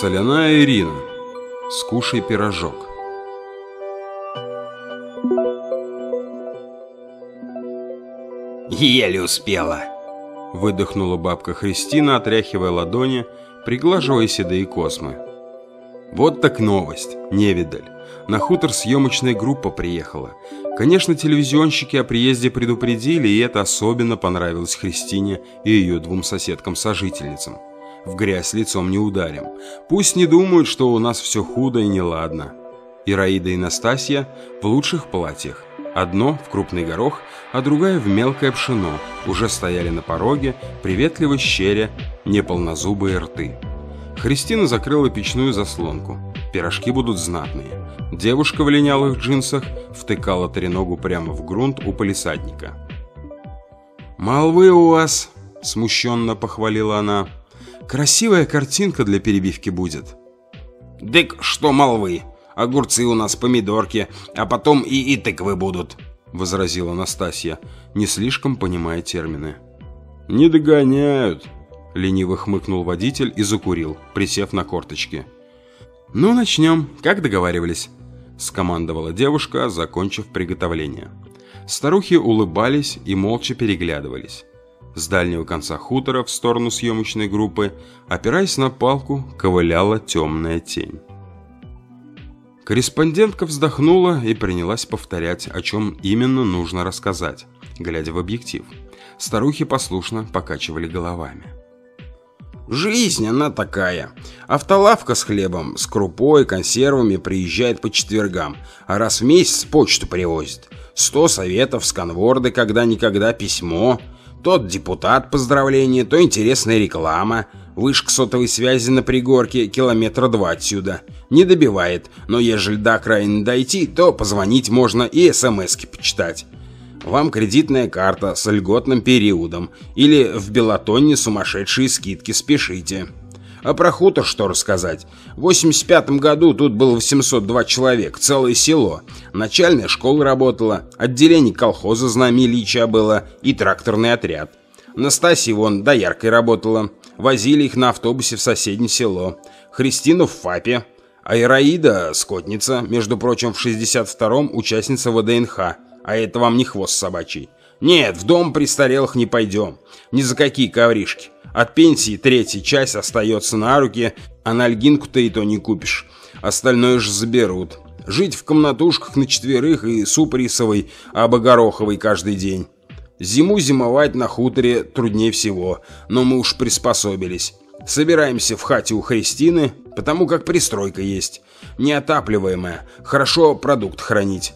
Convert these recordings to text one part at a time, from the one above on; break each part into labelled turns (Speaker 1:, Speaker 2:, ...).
Speaker 1: Соляная Ирина. Скушай пирожок.
Speaker 2: Еле успела.
Speaker 1: Выдохнула бабка Христина, отряхивая ладони, приглаживая седые космы. Вот так новость, невидаль. На хутор съемочная группа приехала. Конечно, телевизионщики о приезде предупредили, и это особенно понравилось Христине и ее двум соседкам-сожительницам в грязь лицом не ударим. Пусть не думают, что у нас все худо и неладно. Ираида и Настасья в лучших платьях. Одно в крупный горох, а другая в мелкое пшено. Уже стояли на пороге, приветливо щеря неполнозубые рты. Христина закрыла печную заслонку. Пирожки будут знатные. Девушка в линялых джинсах втыкала треногу прямо в грунт у полисадника. «Молвы у вас!» – смущенно похвалила она. Красивая картинка для перебивки будет.
Speaker 2: «Дык, что молвы! Огурцы у нас, помидорки, а потом и, и тыквы будут!»
Speaker 1: — возразила Настасья, не слишком понимая термины. «Не догоняют!» — лениво хмыкнул водитель и закурил, присев на корточки. «Ну, начнем, как договаривались», — скомандовала девушка, закончив приготовление. Старухи улыбались и молча переглядывались с дальнего конца хутора в сторону съемочной группы, опираясь на палку, ковыляла темная тень. Корреспондентка вздохнула и принялась повторять, о чем именно нужно рассказать, глядя в объектив. Старухи послушно покачивали головами.
Speaker 2: Жизнь она такая. Автолавка с хлебом, с крупой, консервами приезжает по четвергам, а раз в месяц почту привозит. Сто советов, сканворды, когда-никогда письмо. Тот депутат поздравления, то интересная реклама. Вышка сотовой связи на пригорке, километра два отсюда. Не добивает, но ежели до окраины дойти, то позвонить можно и смс почитать. Вам кредитная карта с льготным периодом или в Белатонне сумасшедшие скидки спешите. А про хутор что рассказать? В 85 году тут было 802 человек, целое село. Начальная школа работала, отделение колхоза знамя Ильича было и тракторный отряд. Настасья вон дояркой работала. Возили их на автобусе в соседнее село. Христина в ФАПе. А Ираида, скотница, между прочим, в 62-м участница ВДНХ. А это вам не хвост собачий. Нет, в дом престарелых не пойдем. Ни за какие ковришки. От пенсии третья часть остается на руки, а нальгинку-то и то не купишь. Остальное же заберут. Жить в комнатушках на четверых и суп рисовый, а обогороховый каждый день. Зиму зимовать на хуторе труднее всего, но мы уж приспособились. Собираемся в хате у Христины, потому как пристройка есть. Неотапливаемая, хорошо продукт хранить.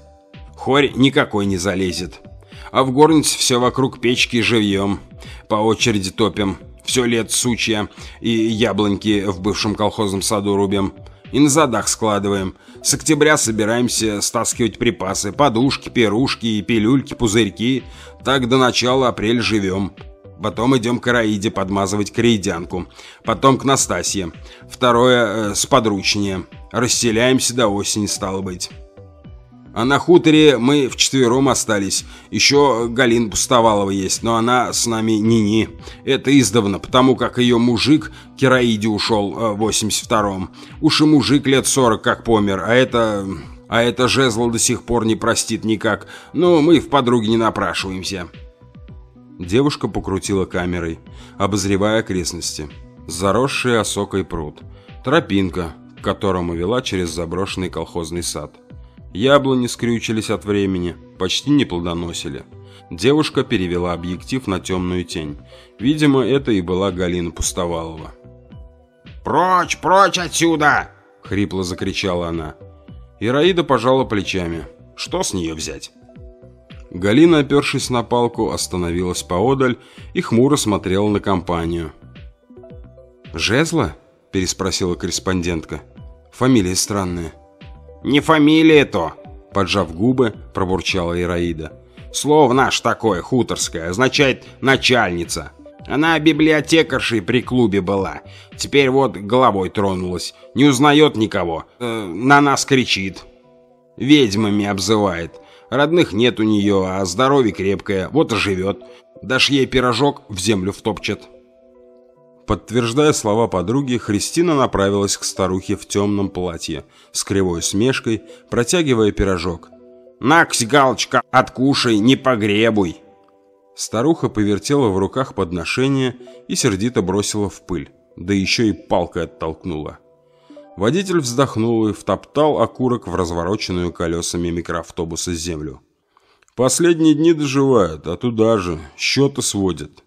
Speaker 2: Хорь никакой не залезет. А в горнице все вокруг печки живьем. По очереди топим все лет сучья и яблоньки в бывшем колхозном саду рубим. И на задах складываем. С октября собираемся стаскивать припасы, подушки, пирушки, пилюльки, пузырьки. Так до начала апреля живем. Потом идем к Раиде подмазывать креидянку, Потом к Настасье. Второе э, сподручнее. Расселяемся до осени, стало быть. А на хуторе мы вчетвером остались. Еще Галин Пустовалова есть, но она с нами не-не. Это издавна, потому как ее мужик Кераиде ушел э, в 82-м. Уж и мужик лет 40 как помер, а это... А это жезл до сих пор не простит никак. Но мы в подруге не напрашиваемся.
Speaker 1: Девушка покрутила камерой, обозревая окрестности. Заросший осокой пруд. Тропинка, к которому вела через заброшенный колхозный сад. Яблони скрючились от времени, почти не плодоносили. Девушка перевела объектив на темную тень. Видимо, это и была Галина Пустовалова.
Speaker 2: «Прочь, прочь отсюда!»
Speaker 1: — хрипло закричала она. Ираида пожала плечами. «Что с нее взять?» Галина, опершись на палку, остановилась поодаль и хмуро смотрела на компанию. «Жезла?» – переспросила корреспондентка. «Фамилия странная».
Speaker 2: «Не фамилия то!»
Speaker 1: – поджав губы, пробурчала Ираида.
Speaker 2: «Слово наш такое, хуторское, означает «начальница». Она библиотекаршей при клубе была. Теперь вот головой тронулась. Не узнает никого. Э, на нас кричит. Ведьмами обзывает. Родных нет у нее, а здоровье крепкое. Вот и живет. Дашь ей пирожок, в землю втопчет
Speaker 1: подтверждая слова подруги, Христина направилась к старухе в темном платье, с кривой смешкой, протягивая пирожок.
Speaker 2: «Наксь, галочка, откушай, не погребуй!»
Speaker 1: Старуха повертела в руках подношение и сердито бросила в пыль, да еще и палкой оттолкнула. Водитель вздохнул и втоптал окурок в развороченную колесами микроавтобуса землю. «Последние дни доживают, а туда же, счеты сводят».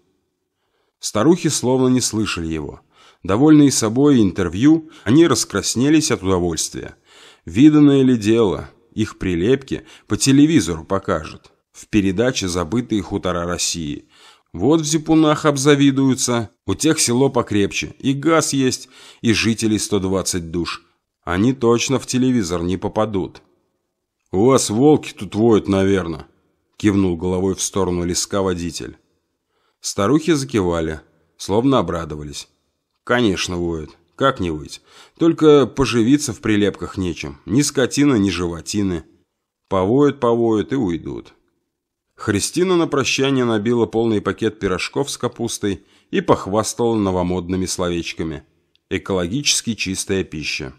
Speaker 1: Старухи словно не слышали его. Довольные собой интервью, они раскраснелись от удовольствия. Виданное ли дело, их прилепки по телевизору покажут. В передаче «Забытые хутора России». Вот в зипунах обзавидуются, у тех село покрепче, и газ есть, и жителей 120 душ. Они точно в телевизор не попадут. «У вас волки тут воют, наверное», – кивнул головой в сторону леска водитель. Старухи закивали, словно обрадовались. «Конечно, воют, Как не выть? Только поживиться в прилепках нечем. Ни скотина, ни животины. Повоют, повоют и уйдут». Христина на прощание набила полный пакет пирожков с капустой и похвастала новомодными словечками. «Экологически чистая пища».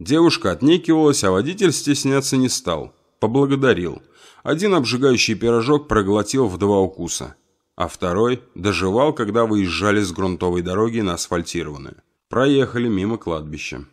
Speaker 1: Девушка отнекивалась, а водитель стесняться не стал. Поблагодарил. Один обжигающий пирожок проглотил в два укуса – а второй доживал, когда выезжали с грунтовой дороги на асфальтированную. Проехали мимо кладбища.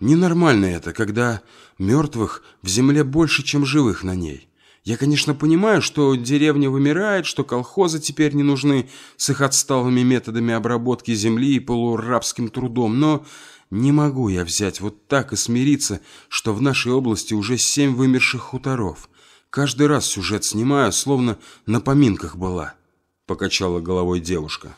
Speaker 1: Ненормально это, когда мертвых в земле больше, чем живых на ней. Я, конечно, понимаю, что деревня вымирает, что колхозы теперь не нужны с их отсталыми методами обработки земли и полурабским трудом, но не могу я взять вот так и смириться, что в нашей области уже семь вымерших хуторов – Каждый раз сюжет снимаю, словно на поминках была», — покачала головой девушка.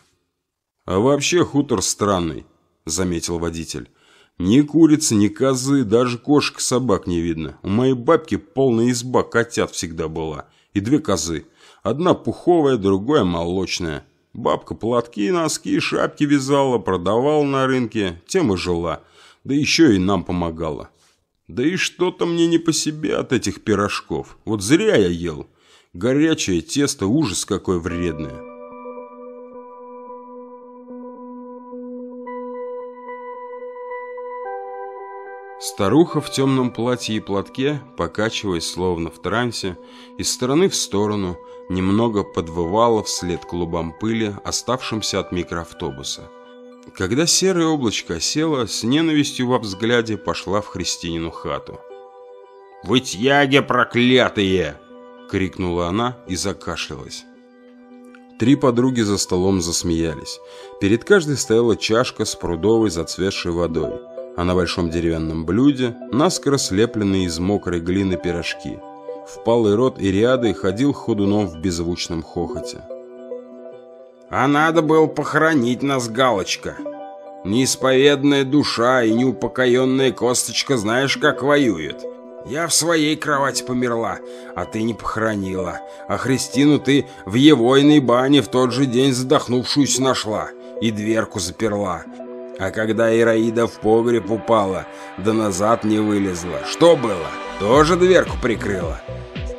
Speaker 1: «А вообще хутор странный», — заметил водитель. «Ни курицы, ни козы, даже кошек, собак не видно. У моей бабки полная изба котят всегда была. И две козы. Одна пуховая, другая молочная. Бабка платки, носки, шапки вязала, продавала на рынке. Тем и жила. Да еще и нам помогала. Да и что-то мне не по себе от этих пирожков. Вот зря я ел. Горячее тесто, ужас какое вредное. Старуха в темном платье и платке, покачиваясь словно в трансе, из стороны в сторону, немного подвывала вслед клубам пыли, оставшимся от микроавтобуса – когда серое облачко осело, с ненавистью во взгляде пошла в Христинину хату.
Speaker 2: «Вы тяги проклятые!»
Speaker 1: — крикнула она и закашлялась. Три подруги за столом засмеялись. Перед каждой стояла чашка с прудовой зацветшей водой, а на большом деревянном блюде наскоро слепленные из мокрой глины пирожки. Впалый рот Ириады ходил ходуном в беззвучном хохоте.
Speaker 2: А надо было похоронить нас, Галочка. Неисповедная душа и неупокоенная косточка знаешь, как воюет. Я в своей кровати померла, а ты не похоронила. А Христину ты в егойной бане в тот же день задохнувшуюся нашла и дверку заперла. А когда Ираида в погреб упала, да назад не вылезла, что было? Тоже дверку прикрыла?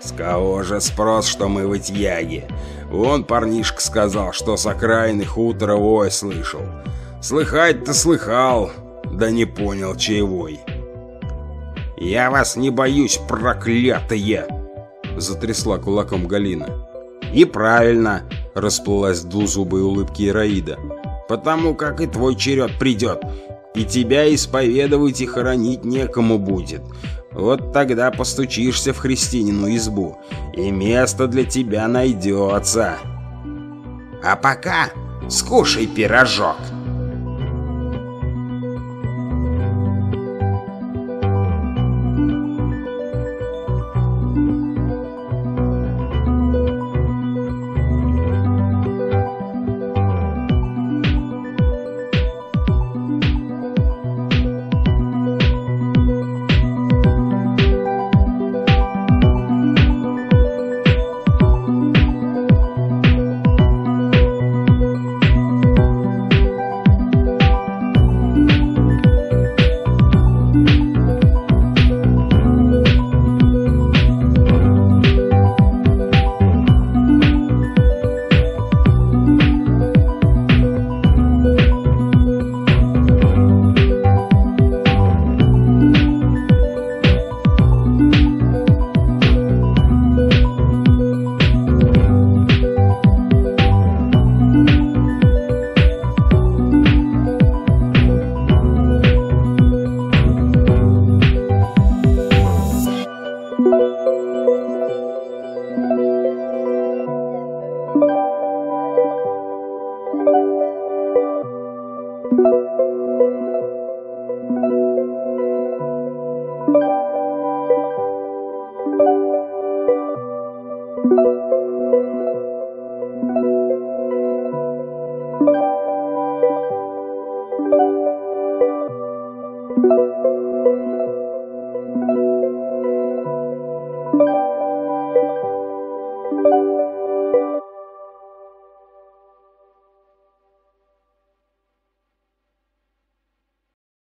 Speaker 2: С кого же спрос, что мы вытьяги? Вон парнишка сказал, что с окраины хутора вой слышал. Слыхать-то слыхал, да не понял, чей вой. «Я вас не боюсь, проклятые!» Затрясла кулаком Галина. «И правильно!» Расплылась в двузубой улыбке Ираида. «Потому как и твой черед придет, и тебя исповедовать и хоронить некому будет. Вот тогда постучишься в христианину избу, и место для тебя найдется. А пока скушай пирожок!»